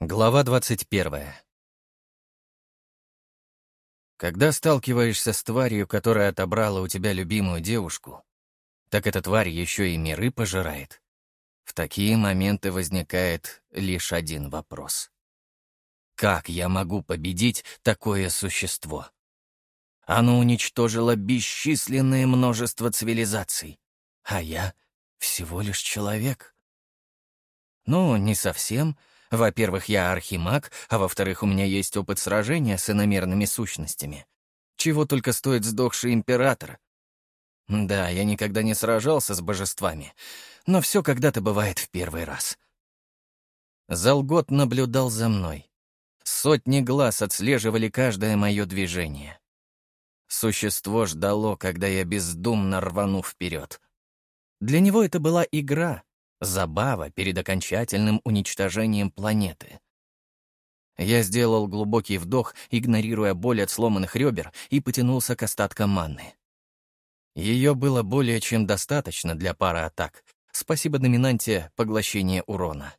Глава 21. Когда сталкиваешься с тварью, которая отобрала у тебя любимую девушку, так эта тварь еще и миры пожирает. В такие моменты возникает лишь один вопрос. Как я могу победить такое существо? Оно уничтожило бесчисленное множество цивилизаций, а я всего лишь человек. Ну, не совсем — во-первых, я архимаг, а во-вторых, у меня есть опыт сражения с иномерными сущностями. Чего только стоит сдохший император. Да, я никогда не сражался с божествами, но все когда-то бывает в первый раз. Залгот наблюдал за мной. Сотни глаз отслеживали каждое мое движение. Существо ждало, когда я бездумно рвану вперед. Для него это была игра, Забава перед окончательным уничтожением планеты. Я сделал глубокий вдох, игнорируя боль от сломанных ребер, и потянулся к остаткам манны. Ее было более чем достаточно для пары атак. Спасибо доминанте поглощения урона.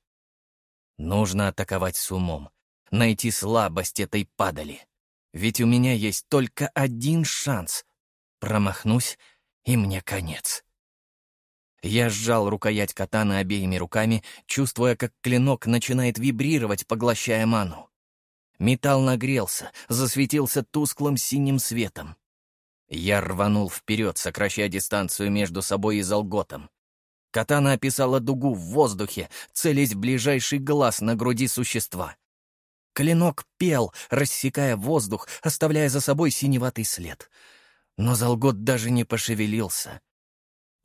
Нужно атаковать с умом, найти слабость этой падали. Ведь у меня есть только один шанс. Промахнусь, и мне конец. Я сжал рукоять катаны обеими руками, чувствуя, как клинок начинает вибрировать, поглощая ману. Металл нагрелся, засветился тусклым синим светом. Я рванул вперед, сокращая дистанцию между собой и Залготом. Катана описала дугу в воздухе, целясь в ближайший глаз на груди существа. Клинок пел, рассекая воздух, оставляя за собой синеватый след. Но Залгот даже не пошевелился.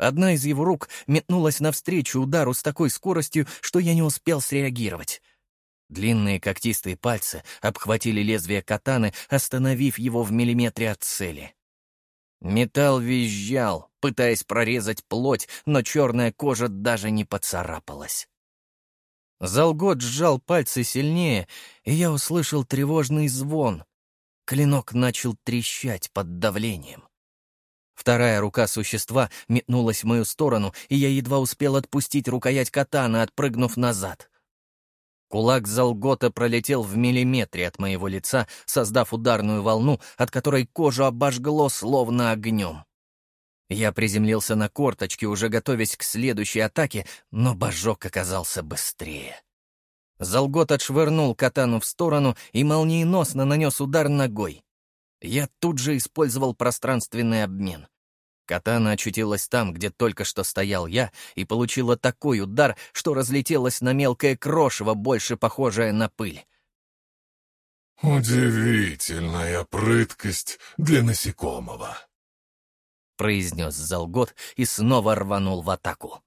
Одна из его рук метнулась навстречу удару с такой скоростью, что я не успел среагировать. Длинные когтистые пальцы обхватили лезвие катаны, остановив его в миллиметре от цели. Металл визжал, пытаясь прорезать плоть, но черная кожа даже не поцарапалась. Залгот сжал пальцы сильнее, и я услышал тревожный звон. Клинок начал трещать под давлением. Вторая рука существа метнулась в мою сторону, и я едва успел отпустить рукоять катана, отпрыгнув назад. Кулак Залгота пролетел в миллиметре от моего лица, создав ударную волну, от которой кожу обожгло словно огнем. Я приземлился на корточки, уже готовясь к следующей атаке, но божок оказался быстрее. Залгот отшвырнул катану в сторону и молниеносно нанес удар ногой. Я тут же использовал пространственный обмен. Катана очутилась там, где только что стоял я, и получила такой удар, что разлетелась на мелкое крошево, больше похожее на пыль. «Удивительная прыткость для насекомого», — произнес Залгот и снова рванул в атаку.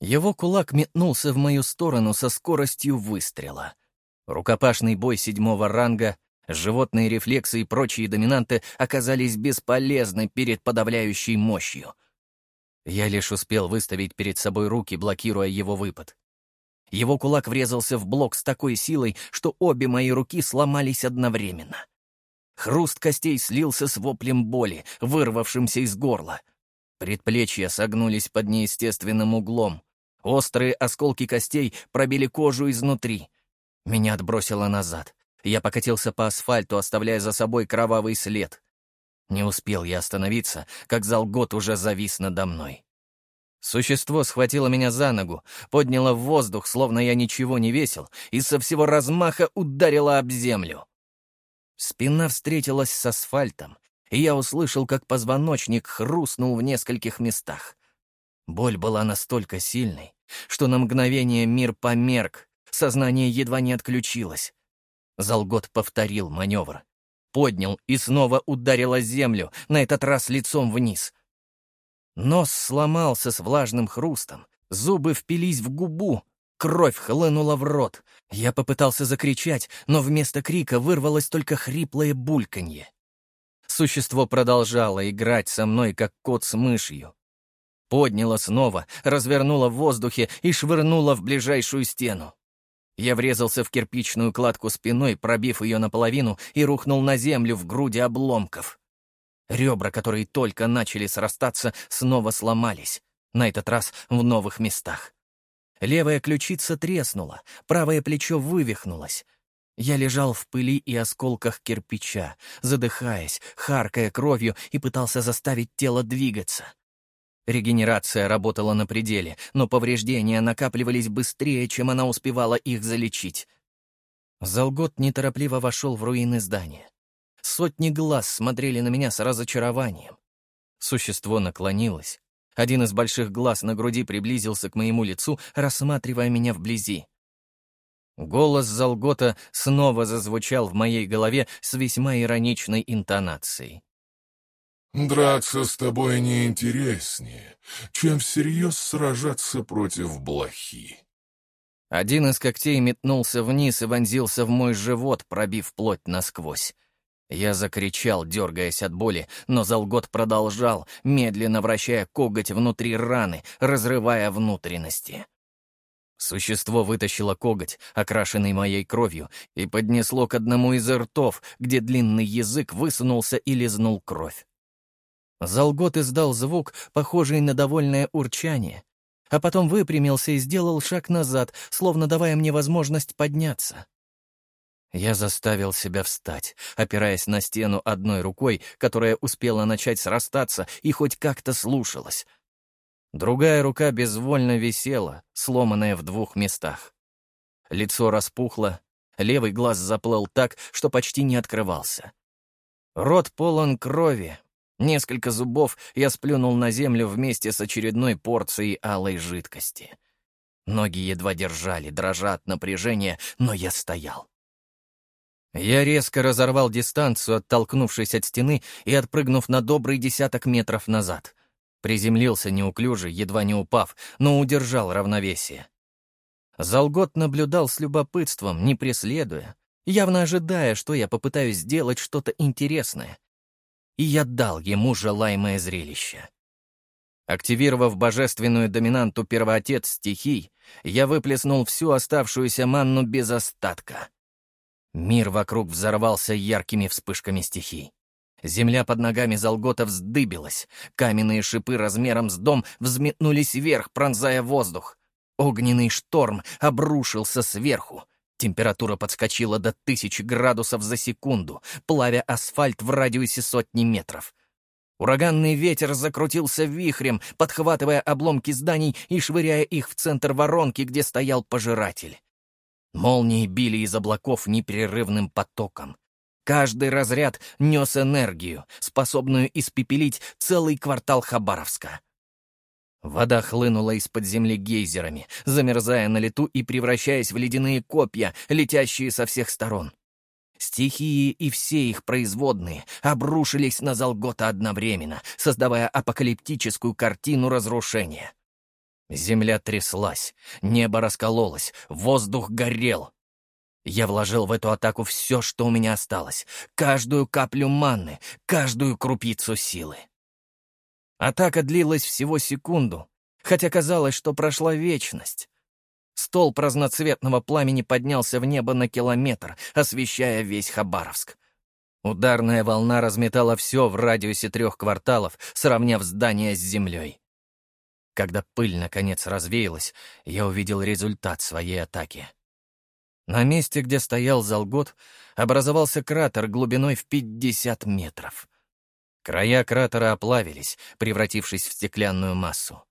Его кулак метнулся в мою сторону со скоростью выстрела. Рукопашный бой седьмого ранга Животные рефлексы и прочие доминанты оказались бесполезны перед подавляющей мощью. Я лишь успел выставить перед собой руки, блокируя его выпад. Его кулак врезался в блок с такой силой, что обе мои руки сломались одновременно. Хруст костей слился с воплем боли, вырвавшимся из горла. Предплечья согнулись под неестественным углом. Острые осколки костей пробили кожу изнутри. Меня отбросило назад. Я покатился по асфальту, оставляя за собой кровавый след. Не успел я остановиться, как Залгот уже завис надо мной. Существо схватило меня за ногу, подняло в воздух, словно я ничего не весил, и со всего размаха ударило об землю. Спина встретилась с асфальтом, и я услышал, как позвоночник хрустнул в нескольких местах. Боль была настолько сильной, что на мгновение мир померк, сознание едва не отключилось. Залгот повторил маневр. Поднял и снова ударил о землю, на этот раз лицом вниз. Нос сломался с влажным хрустом, зубы впились в губу, кровь хлынула в рот. Я попытался закричать, но вместо крика вырвалось только хриплое бульканье. Существо продолжало играть со мной, как кот с мышью. Подняло снова, развернуло в воздухе и швырнуло в ближайшую стену. Я врезался в кирпичную кладку спиной, пробив ее наполовину, и рухнул на землю в груди обломков. Ребра, которые только начали срастаться, снова сломались, на этот раз в новых местах. Левая ключица треснула, правое плечо вывихнулось. Я лежал в пыли и осколках кирпича, задыхаясь, харкая кровью и пытался заставить тело двигаться. Регенерация работала на пределе, но повреждения накапливались быстрее, чем она успевала их залечить. Залгот неторопливо вошел в руины здания. Сотни глаз смотрели на меня с разочарованием. Существо наклонилось. Один из больших глаз на груди приблизился к моему лицу, рассматривая меня вблизи. Голос Залгота снова зазвучал в моей голове с весьма ироничной интонацией. «Драться с тобой не интереснее, чем всерьез сражаться против блохи». Один из когтей метнулся вниз и вонзился в мой живот, пробив плоть насквозь. Я закричал, дергаясь от боли, но Залгот продолжал, медленно вращая коготь внутри раны, разрывая внутренности. Существо вытащило коготь, окрашенный моей кровью, и поднесло к одному из ртов, где длинный язык высунулся и лизнул кровь. Залгот издал звук, похожий на довольное урчание, а потом выпрямился и сделал шаг назад, словно давая мне возможность подняться. Я заставил себя встать, опираясь на стену одной рукой, которая успела начать срастаться и хоть как-то слушалась. Другая рука безвольно висела, сломанная в двух местах. Лицо распухло, левый глаз заплыл так, что почти не открывался. Рот полон крови, Несколько зубов я сплюнул на землю вместе с очередной порцией алой жидкости. Ноги едва держали, дрожа от напряжения, но я стоял. Я резко разорвал дистанцию, оттолкнувшись от стены и отпрыгнув на добрый десяток метров назад. Приземлился неуклюже, едва не упав, но удержал равновесие. Залгот наблюдал с любопытством, не преследуя, явно ожидая, что я попытаюсь сделать что-то интересное и я дал ему желаемое зрелище. Активировав божественную доминанту первоотец стихий, я выплеснул всю оставшуюся манну без остатка. Мир вокруг взорвался яркими вспышками стихий. Земля под ногами Залгота вздыбилась, каменные шипы размером с дом взметнулись вверх, пронзая воздух. Огненный шторм обрушился сверху, Температура подскочила до тысячи градусов за секунду, плавя асфальт в радиусе сотни метров. Ураганный ветер закрутился вихрем, подхватывая обломки зданий и швыряя их в центр воронки, где стоял пожиратель. Молнии били из облаков непрерывным потоком. Каждый разряд нес энергию, способную испепелить целый квартал Хабаровска. Вода хлынула из-под земли гейзерами, замерзая на лету и превращаясь в ледяные копья, летящие со всех сторон. Стихии и все их производные обрушились на Залгота одновременно, создавая апокалиптическую картину разрушения. Земля тряслась, небо раскололось, воздух горел. Я вложил в эту атаку все, что у меня осталось, каждую каплю манны, каждую крупицу силы. Атака длилась всего секунду, хотя казалось, что прошла вечность. Столб разноцветного пламени поднялся в небо на километр, освещая весь Хабаровск. Ударная волна разметала все в радиусе трех кварталов, сравняв здание с землей. Когда пыль наконец развеялась, я увидел результат своей атаки. На месте, где стоял Залгот, образовался кратер глубиной в 50 метров. Края кратера оплавились, превратившись в стеклянную массу.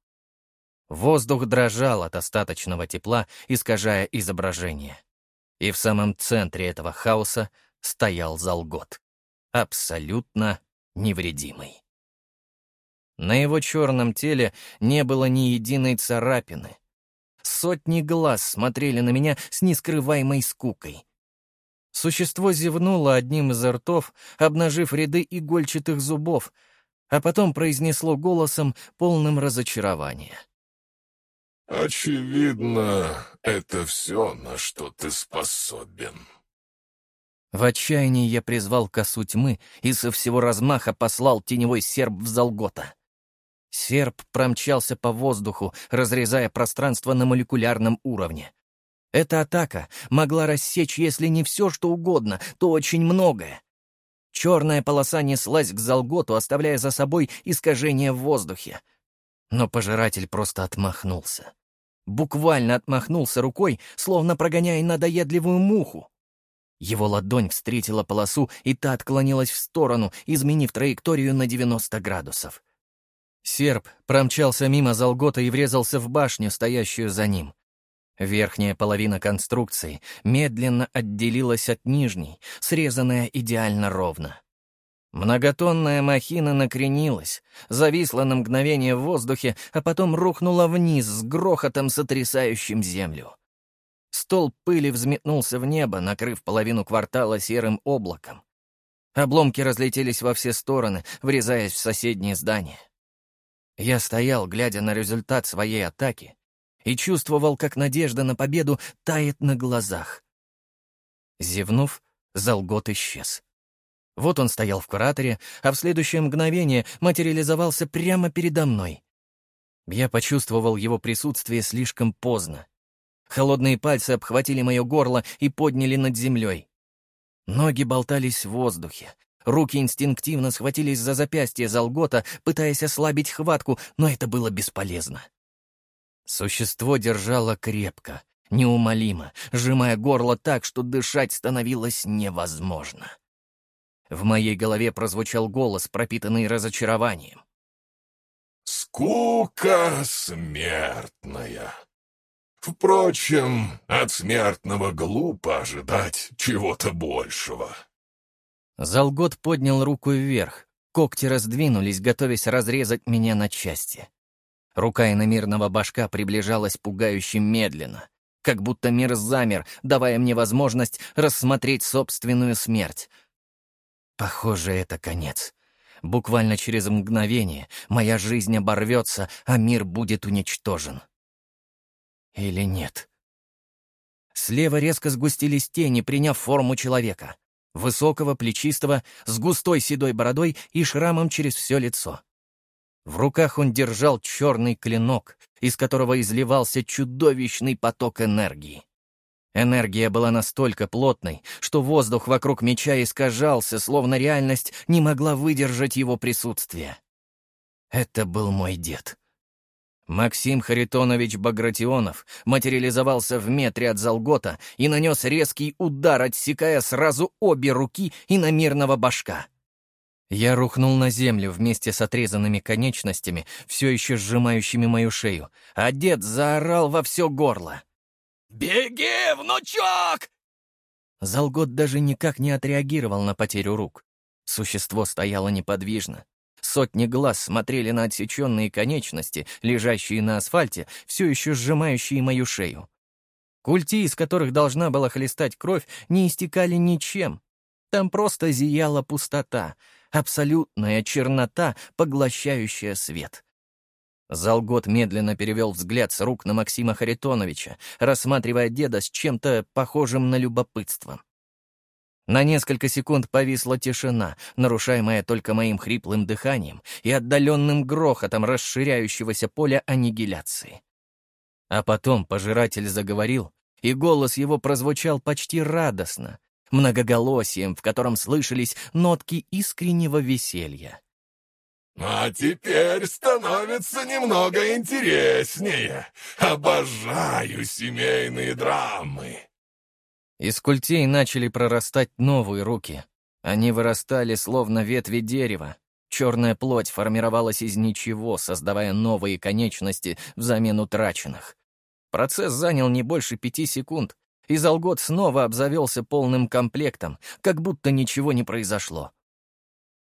Воздух дрожал от остаточного тепла, искажая изображение. И в самом центре этого хаоса стоял Залгот, абсолютно невредимый. На его черном теле не было ни единой царапины. Сотни глаз смотрели на меня с нескрываемой скукой. Существо зевнуло одним из ртов, обнажив ряды игольчатых зубов, а потом произнесло голосом, полным разочарования. «Очевидно, это все, на что ты способен». В отчаянии я призвал косу тьмы и со всего размаха послал теневой серп в Залгота. Серп промчался по воздуху, разрезая пространство на молекулярном уровне. Эта атака могла рассечь, если не все, что угодно, то очень многое. Черная полоса неслась к Залготу, оставляя за собой искажение в воздухе. Но пожиратель просто отмахнулся. Буквально отмахнулся рукой, словно прогоняя надоедливую муху. Его ладонь встретила полосу, и та отклонилась в сторону, изменив траекторию на 90 градусов. Серп промчался мимо Залгота и врезался в башню, стоящую за ним. Верхняя половина конструкции медленно отделилась от нижней, срезанная идеально ровно. Многотонная махина накренилась, зависла на мгновение в воздухе, а потом рухнула вниз с грохотом, сотрясающим землю. Столб пыли взметнулся в небо, накрыв половину квартала серым облаком. Обломки разлетелись во все стороны, врезаясь в соседние здания. Я стоял, глядя на результат своей атаки, и чувствовал, как надежда на победу тает на глазах. Зевнув, Залгот исчез. Вот он стоял в кураторе, а в следующее мгновение материализовался прямо передо мной. Я почувствовал его присутствие слишком поздно. Холодные пальцы обхватили мое горло и подняли над землей. Ноги болтались в воздухе. Руки инстинктивно схватились за запястье Залгота, пытаясь ослабить хватку, но это было бесполезно. Существо держало крепко, неумолимо, сжимая горло так, что дышать становилось невозможно. В моей голове прозвучал голос, пропитанный разочарованием. «Скука смертная. Впрочем, от смертного глупо ожидать чего-то большего». Залгот поднял руку вверх. Когти раздвинулись, готовясь разрезать меня на части. Рука иномирного башка приближалась пугающе медленно, как будто мир замер, давая мне возможность рассмотреть собственную смерть. Похоже, это конец. Буквально через мгновение моя жизнь оборвется, а мир будет уничтожен. Или нет? Слева резко сгустились тени, приняв форму человека. Высокого, плечистого, с густой седой бородой и шрамом через все лицо. В руках он держал черный клинок, из которого изливался чудовищный поток энергии. Энергия была настолько плотной, что воздух вокруг меча искажался, словно реальность не могла выдержать его присутствие. Это был мой дед. Максим Харитонович Багратионов материализовался в метре от Залгота и нанес резкий удар, отсекая сразу обе руки и на мирного башка. Я рухнул на землю вместе с отрезанными конечностями, все еще сжимающими мою шею, а дед заорал во все горло. «Беги, внучок!» Залгот даже никак не отреагировал на потерю рук. Существо стояло неподвижно. Сотни глаз смотрели на отсеченные конечности, лежащие на асфальте, все еще сжимающие мою шею. Культи, из которых должна была хлестать кровь, не истекали ничем. Там просто зияла пустота, абсолютная чернота, поглощающая свет. Залгот медленно перевел взгляд с рук на Максима Харитоновича, рассматривая деда с чем-то похожим на любопытство. На несколько секунд повисла тишина, нарушаемая только моим хриплым дыханием и отдаленным грохотом расширяющегося поля аннигиляции. А потом пожиратель заговорил, и голос его прозвучал почти радостно, многоголосием, в котором слышались нотки искреннего веселья. «А теперь становится немного интереснее. Обожаю семейные драмы». Из культей начали прорастать новые руки. Они вырастали, словно ветви дерева. Черная плоть формировалась из ничего, создавая новые конечности взамен утраченных. Процесс занял не больше пяти секунд, и Залгот снова обзавелся полным комплектом, как будто ничего не произошло.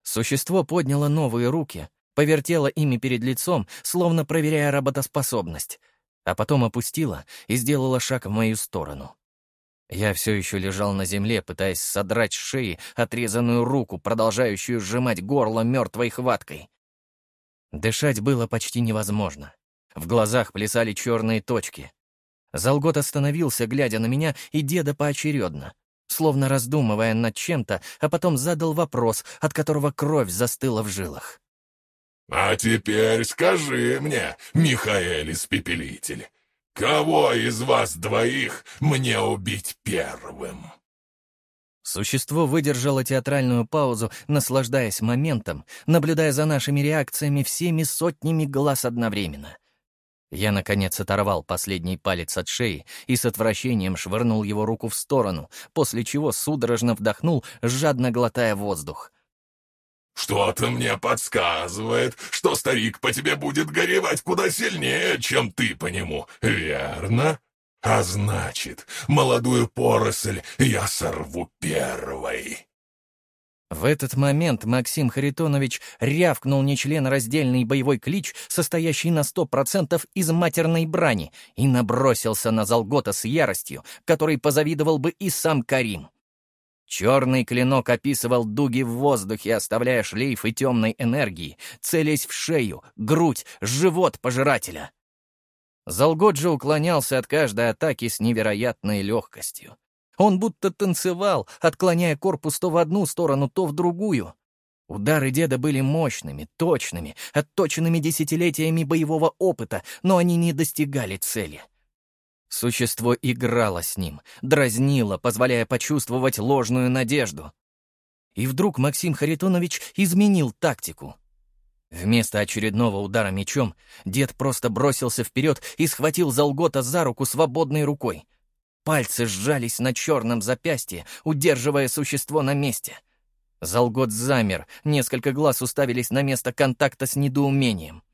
Существо подняло новые руки, повертело ими перед лицом, словно проверяя работоспособность, а потом опустило и сделало шаг в мою сторону. Я все еще лежал на земле, пытаясь содрать с шеи отрезанную руку, продолжающую сжимать горло мертвой хваткой. Дышать было почти невозможно. В глазах плясали черные точки. Залгот остановился, глядя на меня и деда поочередно, словно раздумывая над чем-то, а потом задал вопрос, от которого кровь застыла в жилах. «А теперь скажи мне, Михаэль Испепелитель, кого из вас двоих мне убить первым?» Существо выдержало театральную паузу, наслаждаясь моментом, наблюдая за нашими реакциями всеми сотнями глаз одновременно — Я, наконец, оторвал последний палец от шеи и с отвращением швырнул его руку в сторону, после чего судорожно вдохнул, жадно глотая воздух. «Что-то мне подсказывает, что старик по тебе будет горевать куда сильнее, чем ты по нему, верно? А значит, молодую поросль я сорву первой». В этот момент Максим Харитонович рявкнул нечленораздельный боевой клич, состоящий на сто процентов из матерной брани, и набросился на Залгота с яростью, которой позавидовал бы и сам Карим. Черный клинок описывал дуги в воздухе, оставляя шлейфы темной энергии, целясь в шею, грудь, живот пожирателя. Залгот же уклонялся от каждой атаки с невероятной легкостью. Он будто танцевал, отклоняя корпус то в одну сторону, то в другую. Удары деда были мощными, точными, отточенными десятилетиями боевого опыта, но они не достигали цели. Существо играло с ним, дразнило, позволяя почувствовать ложную надежду. И вдруг Максим Харитонович изменил тактику. Вместо очередного удара мечом дед просто бросился вперед и схватил Залгота за руку свободной рукой. Пальцы сжались на черном запястье, удерживая существо на месте. Залгот замер, несколько глаз уставились на место контакта с недоумением.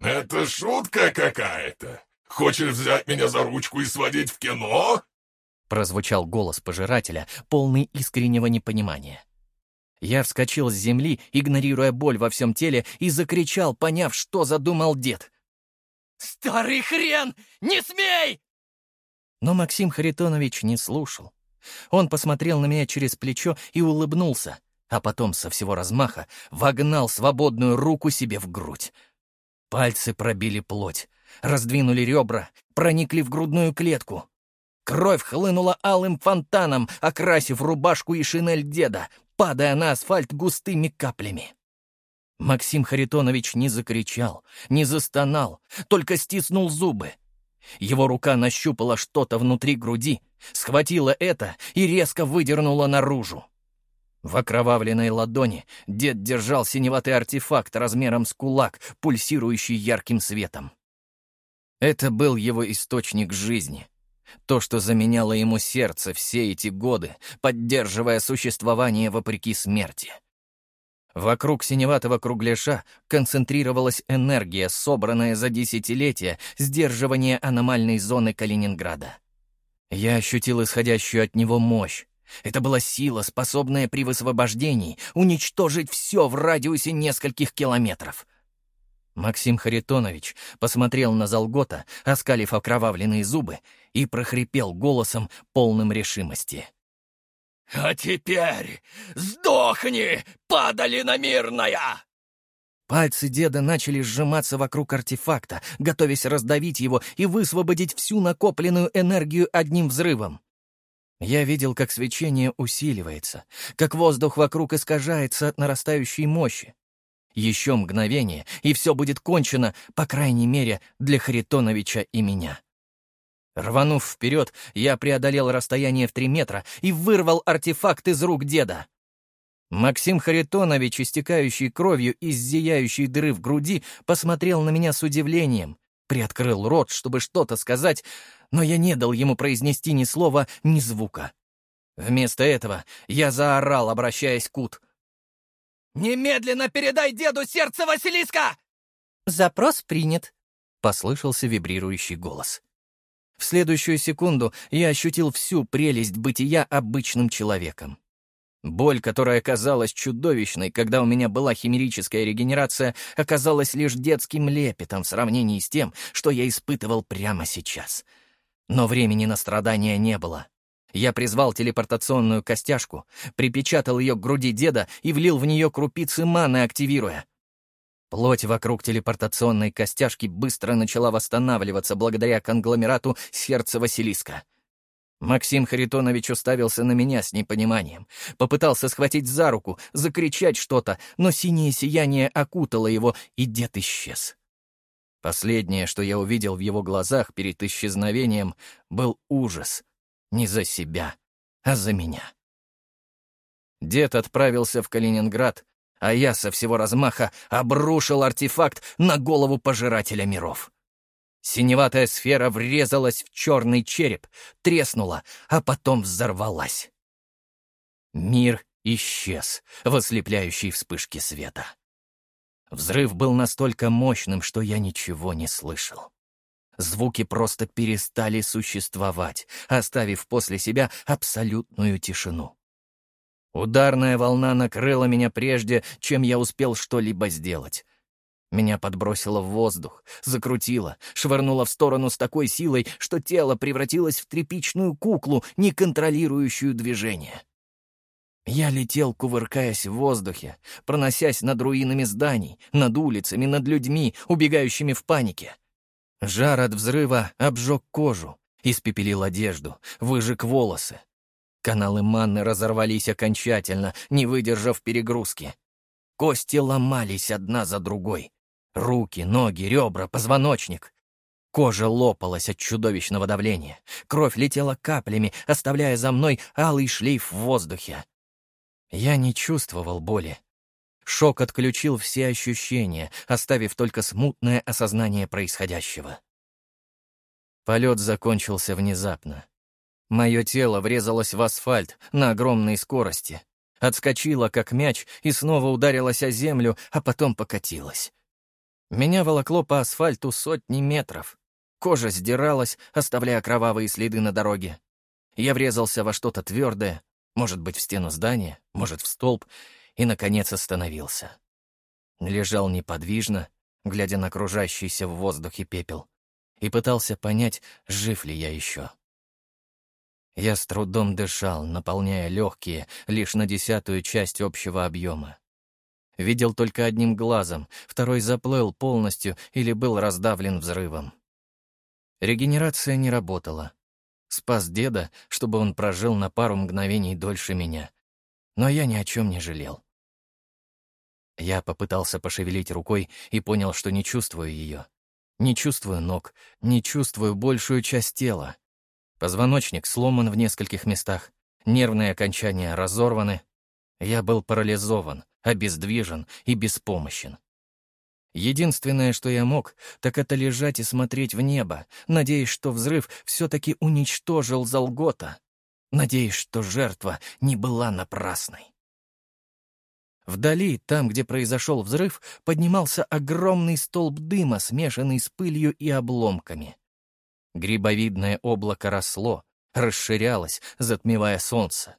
«Это шутка какая-то? Хочешь взять меня за ручку и сводить в кино?» Прозвучал голос пожирателя, полный искреннего непонимания. Я вскочил с земли, игнорируя боль во всем теле, и закричал, поняв, что задумал дед. «Старый хрен! Не смей!» Но Максим Харитонович не слушал. Он посмотрел на меня через плечо и улыбнулся, а потом со всего размаха вогнал свободную руку себе в грудь. Пальцы пробили плоть, раздвинули ребра, проникли в грудную клетку. Кровь хлынула алым фонтаном, окрасив рубашку и шинель деда, падая на асфальт густыми каплями. Максим Харитонович не закричал, не застонал, только стиснул зубы — его рука нащупала что-то внутри груди, схватила это и резко выдернула наружу. В окровавленной ладони дед держал синеватый артефакт размером с кулак, пульсирующий ярким светом. Это был его источник жизни. То, что заменяло ему сердце все эти годы, поддерживая существование вопреки смерти. Вокруг синеватого кругляша концентрировалась энергия, собранная за десятилетия сдерживания аномальной зоны Калининграда. Я ощутил исходящую от него мощь. Это была сила, способная при высвобождении уничтожить все в радиусе нескольких километров. Максим Харитонович посмотрел на Залгота, оскалив окровавленные зубы, и прохрипел голосом, полным решимости. «А теперь сдохни, падалина мирная!» Пальцы деда начали сжиматься вокруг артефакта, готовясь раздавить его и высвободить всю накопленную энергию одним взрывом. Я видел, как свечение усиливается, как воздух вокруг искажается от нарастающей мощи. Еще мгновение, и все будет кончено, по крайней мере, для Харитоновича и меня. Рванув вперед, я преодолел расстояние в три метра и вырвал артефакт из рук деда. Максим Харитонович, истекающий кровью из зияющей дыры в груди, посмотрел на меня с удивлением, приоткрыл рот, чтобы что-то сказать, но я не дал ему произнести ни слова, ни звука. Вместо этого я заорал, обращаясь к Ут. «Немедленно передай деду сердце Василиска!» «Запрос принят», — послышался вибрирующий голос. В следующую секунду я ощутил всю прелесть бытия обычным человеком. Боль, которая казалась чудовищной, когда у меня была химерическая регенерация, оказалась лишь детским лепетом в сравнении с тем, что я испытывал прямо сейчас. Но времени на страдания не было. Я призвал телепортационную костяшку, припечатал ее к груди деда и влил в нее крупицы маны, активируя. Плоть вокруг телепортационной костяшки быстро начала восстанавливаться благодаря конгломерату сердца Василиска. Максим Харитонович уставился на меня с непониманием. Попытался схватить за руку, закричать что-то, но синее сияние окутало его, и дед исчез. Последнее, что я увидел в его глазах перед исчезновением, был ужас. Не за себя, а за меня. Дед отправился в Калининград, а я со всего размаха обрушил артефакт на голову пожирателя миров. Синеватая сфера врезалась в черный череп, треснула, а потом взорвалась. Мир исчез в ослепляющей вспышке света. Взрыв был настолько мощным, что я ничего не слышал. Звуки просто перестали существовать, оставив после себя абсолютную тишину. Ударная волна накрыла меня прежде, чем я успел что-либо сделать. Меня подбросило в воздух, закрутило, швырнуло в сторону с такой силой, что тело превратилось в тряпичную куклу, не контролирующую движение. Я летел, кувыркаясь в воздухе, проносясь над руинами зданий, над улицами, над людьми, убегающими в панике. Жар от взрыва обжег кожу, испепелил одежду, выжег волосы. Каналы манны разорвались окончательно, не выдержав перегрузки. Кости ломались одна за другой. Руки, ноги, ребра, позвоночник. Кожа лопалась от чудовищного давления. Кровь летела каплями, оставляя за мной алый шлейф в воздухе. Я не чувствовал боли. Шок отключил все ощущения, оставив только смутное осознание происходящего. Полет закончился внезапно. Мое тело врезалось в асфальт на огромной скорости, отскочило, как мяч, и снова ударилось о землю, а потом покатилось. Меня волокло по асфальту сотни метров. Кожа сдиралась, оставляя кровавые следы на дороге. Я врезался во что-то твердое, может быть, в стену здания, может, в столб, и, наконец, остановился. Лежал неподвижно, глядя на окружающийся в воздухе пепел, и пытался понять, жив ли я еще. Я с трудом дышал, наполняя легкие лишь на десятую часть общего объема. Видел только одним глазом, второй заплыл полностью или был раздавлен взрывом. Регенерация не работала. Спас деда, чтобы он прожил на пару мгновений дольше меня. Но я ни о чем не жалел. Я попытался пошевелить рукой и понял, что не чувствую ее. Не чувствую ног, не чувствую большую часть тела. Позвоночник сломан в нескольких местах, нервные окончания разорваны. Я был парализован, обездвижен и беспомощен. Единственное, что я мог, так это лежать и смотреть в небо, надеясь, что взрыв все-таки уничтожил Залгота, надеясь, что жертва не была напрасной. Вдали, там, где произошел взрыв, поднимался огромный столб дыма, смешанный с пылью и обломками. Грибовидное облако росло, расширялось, затмевая солнце.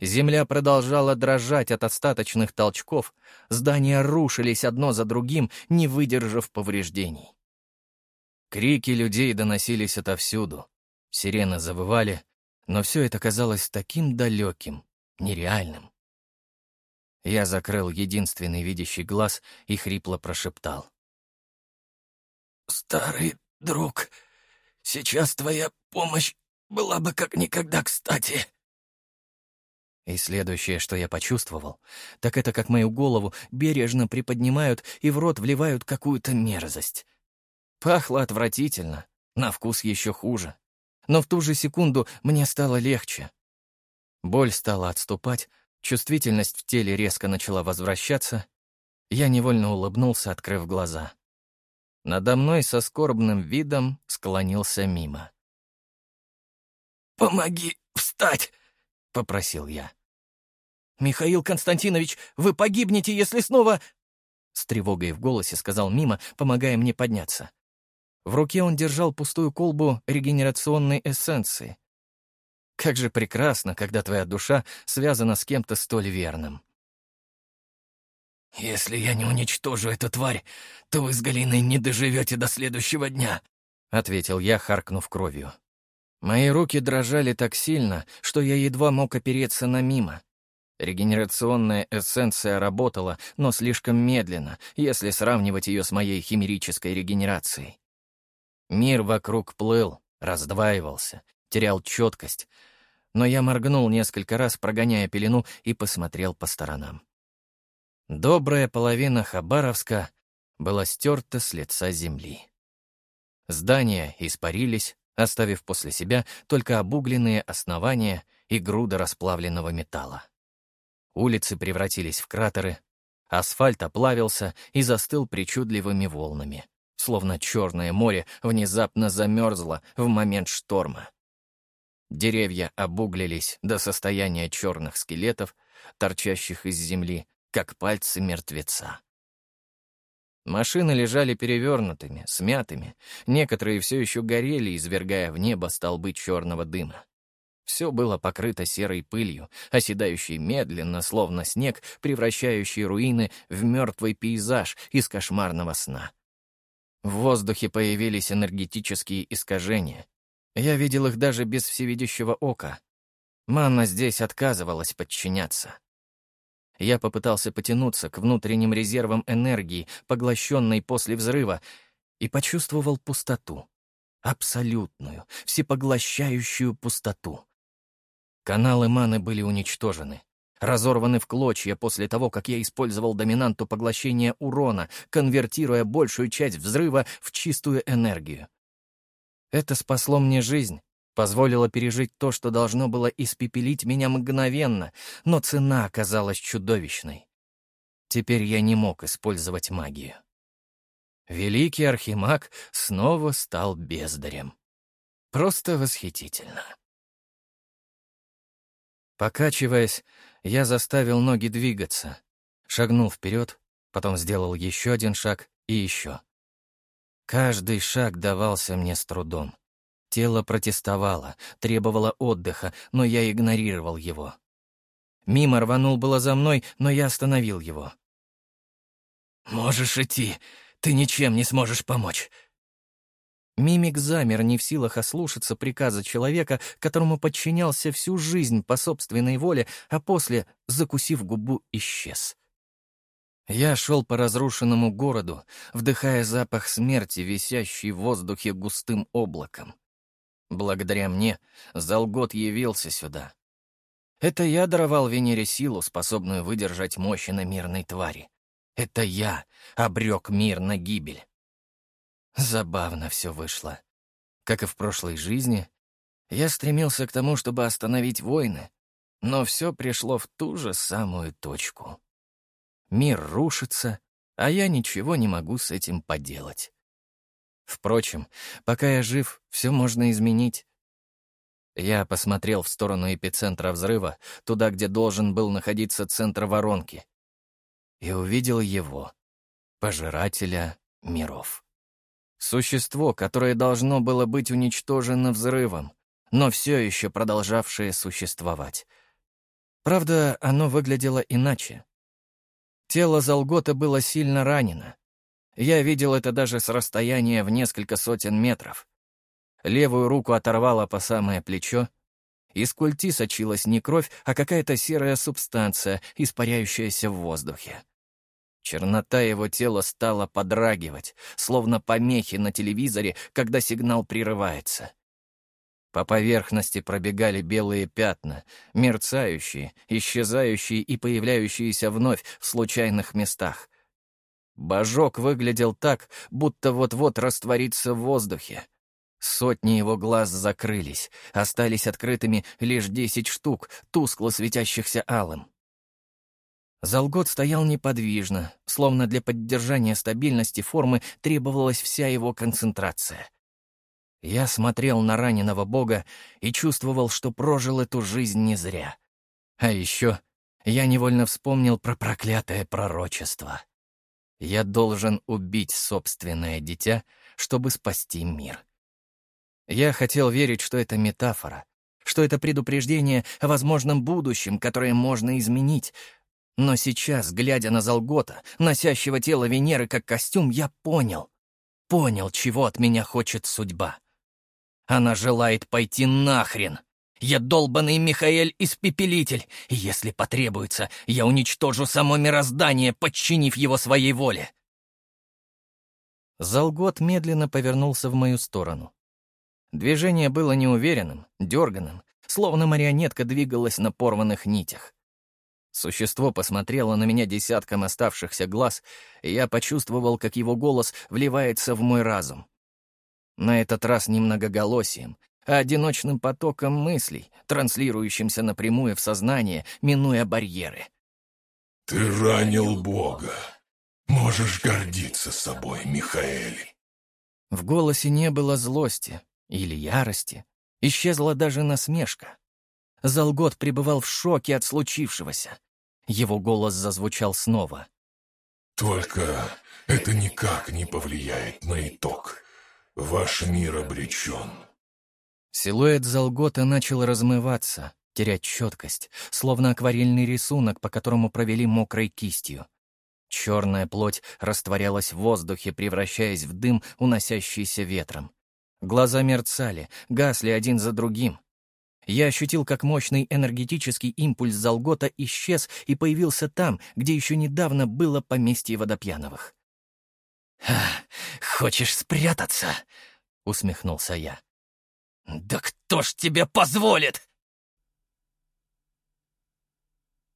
Земля продолжала дрожать от остаточных толчков, здания рушились одно за другим, не выдержав повреждений. Крики людей доносились отовсюду, сирены завывали, но все это казалось таким далеким, нереальным. Я закрыл единственный видящий глаз и хрипло прошептал. «Старый друг, сейчас твоя помощь была бы как никогда кстати». И следующее, что я почувствовал, так это как мою голову бережно приподнимают и в рот вливают какую-то мерзость. Пахло отвратительно, на вкус еще хуже. Но в ту же секунду мне стало легче. Боль стала отступать, чувствительность в теле резко начала возвращаться. Я невольно улыбнулся, открыв глаза. Надо мной со скорбным видом склонился мимо. «Помоги встать!» — попросил я. «Михаил Константинович, вы погибнете, если снова...» С тревогой в голосе сказал Мима, помогая мне подняться. В руке он держал пустую колбу регенерационной эссенции. Как же прекрасно, когда твоя душа связана с кем-то столь верным. «Если я не уничтожу эту тварь, то вы с Галиной не доживете до следующего дня», — ответил я, харкнув кровью. Мои руки дрожали так сильно, что я едва мог опереться на мимо. Регенерационная эссенция работала, но слишком медленно, если сравнивать ее с моей химерической регенерацией. Мир вокруг плыл, раздваивался, терял четкость, но я моргнул несколько раз, прогоняя пелену, и посмотрел по сторонам. Добрая половина Хабаровска была стерта с лица земли. Здания испарились, оставив после себя только обугленные основания и груды расплавленного металла. Улицы превратились в кратеры, асфальт оплавился и застыл причудливыми волнами, словно Черное море внезапно замерзло в момент шторма. Деревья обуглились до состояния черных скелетов, торчащих из земли, как пальцы мертвеца. Машины лежали перевернутыми, смятыми, некоторые все еще горели, извергая в небо столбы черного дыма. Все было покрыто серой пылью, оседающей медленно, словно снег, превращающий руины в мертвый пейзаж из кошмарного сна. В воздухе появились энергетические искажения, я видел их даже без всевидящего ока. Манна здесь отказывалась подчиняться. Я попытался потянуться к внутренним резервам энергии, поглощенной после взрыва, и почувствовал пустоту. Абсолютную, всепоглощающую пустоту. Каналы маны были уничтожены, разорваны в клочья после того, как я использовал доминанту поглощения урона, конвертируя большую часть взрыва в чистую энергию. Это спасло мне жизнь, позволило пережить то, что должно было испепелить меня мгновенно, но цена оказалась чудовищной. Теперь я не мог использовать магию. Великий архимаг снова стал бездарем. Просто восхитительно. Покачиваясь, я заставил ноги двигаться, шагнул вперед, потом сделал еще один шаг и еще. Каждый шаг давался мне с трудом. Тело протестовало, требовало отдыха, но я игнорировал его. Мимо рванул было за мной, но я остановил его. «Можешь идти, ты ничем не сможешь помочь». Мимик замер, не в силах ослушаться приказа человека, которому подчинялся всю жизнь по собственной воле, а после, закусив губу, исчез. Я шел по разрушенному городу, вдыхая запах смерти, висящий в воздухе густым облаком. Благодаря мне Залгот явился сюда. Это я даровал Венере силу, способную выдержать мощи на мирной твари. Это я обрек мир на гибель. Забавно все вышло. Как и в прошлой жизни, я стремился к тому, чтобы остановить войны, но все пришло в ту же самую точку. Мир рушится, а я ничего не могу с этим поделать. Впрочем, пока я жив, все можно изменить. Я посмотрел в сторону эпицентра взрыва, туда, где должен был находиться центр воронки, и увидел его, пожирателя миров. Существо, которое должно было быть уничтожено взрывом, но все еще продолжавшее существовать. Правда, оно выглядело иначе. Тело Залгота было сильно ранено. Я видел это даже с расстояния в несколько сотен метров. Левую руку оторвало по самое плечо. Из культи сочилась не кровь, а какая-то серая субстанция, испаряющаяся в воздухе. Чернота его тела стала подрагивать, словно помехи на телевизоре, когда сигнал прерывается. По поверхности пробегали белые пятна, мерцающие, исчезающие и появляющиеся вновь в случайных местах. Божок выглядел так, будто вот-вот растворится в воздухе. Сотни его глаз закрылись, остались открытыми лишь десять штук, тускло светящихся алым. Залгот стоял неподвижно, словно для поддержания стабильности формы требовалась вся его концентрация — я смотрел на раненого бога и чувствовал, что прожил эту жизнь не зря. А еще я невольно вспомнил про проклятое пророчество. Я должен убить собственное дитя, чтобы спасти мир. Я хотел верить, что это метафора, что это предупреждение о возможном будущем, которое можно изменить. Но сейчас, глядя на Залгота, носящего тело Венеры как костюм, я понял. Понял, чего от меня хочет судьба. Она желает пойти нахрен. Я долбанный Михаэль-испепелитель, и если потребуется, я уничтожу само мироздание, подчинив его своей воле. Залгот медленно повернулся в мою сторону. Движение было неуверенным, дерганым, словно марионетка двигалась на порванных нитях. Существо посмотрело на меня десятком оставшихся глаз, и я почувствовал, как его голос вливается в мой разум. На этот раз не многоголосием, а одиночным потоком мыслей, транслирующимся напрямую в сознание, минуя барьеры. «Ты ранил Бога. Можешь гордиться собой, Михаэль. В голосе не было злости или ярости. Исчезла даже насмешка. Залгот пребывал в шоке от случившегося. Его голос зазвучал снова. «Только это никак не повлияет на итог. Ваш мир обречен». Силуэт Залгота начал размываться, терять четкость, словно акварельный рисунок, по которому провели мокрой кистью. Черная плоть растворялась в воздухе, превращаясь в дым, уносящийся ветром. Глаза мерцали, гасли один за другим. Я ощутил, как мощный энергетический импульс Залгота исчез и появился там, где еще недавно было поместье Водопьяновых. «Хочешь спрятаться?» — усмехнулся я. «Да кто ж тебе позволит?»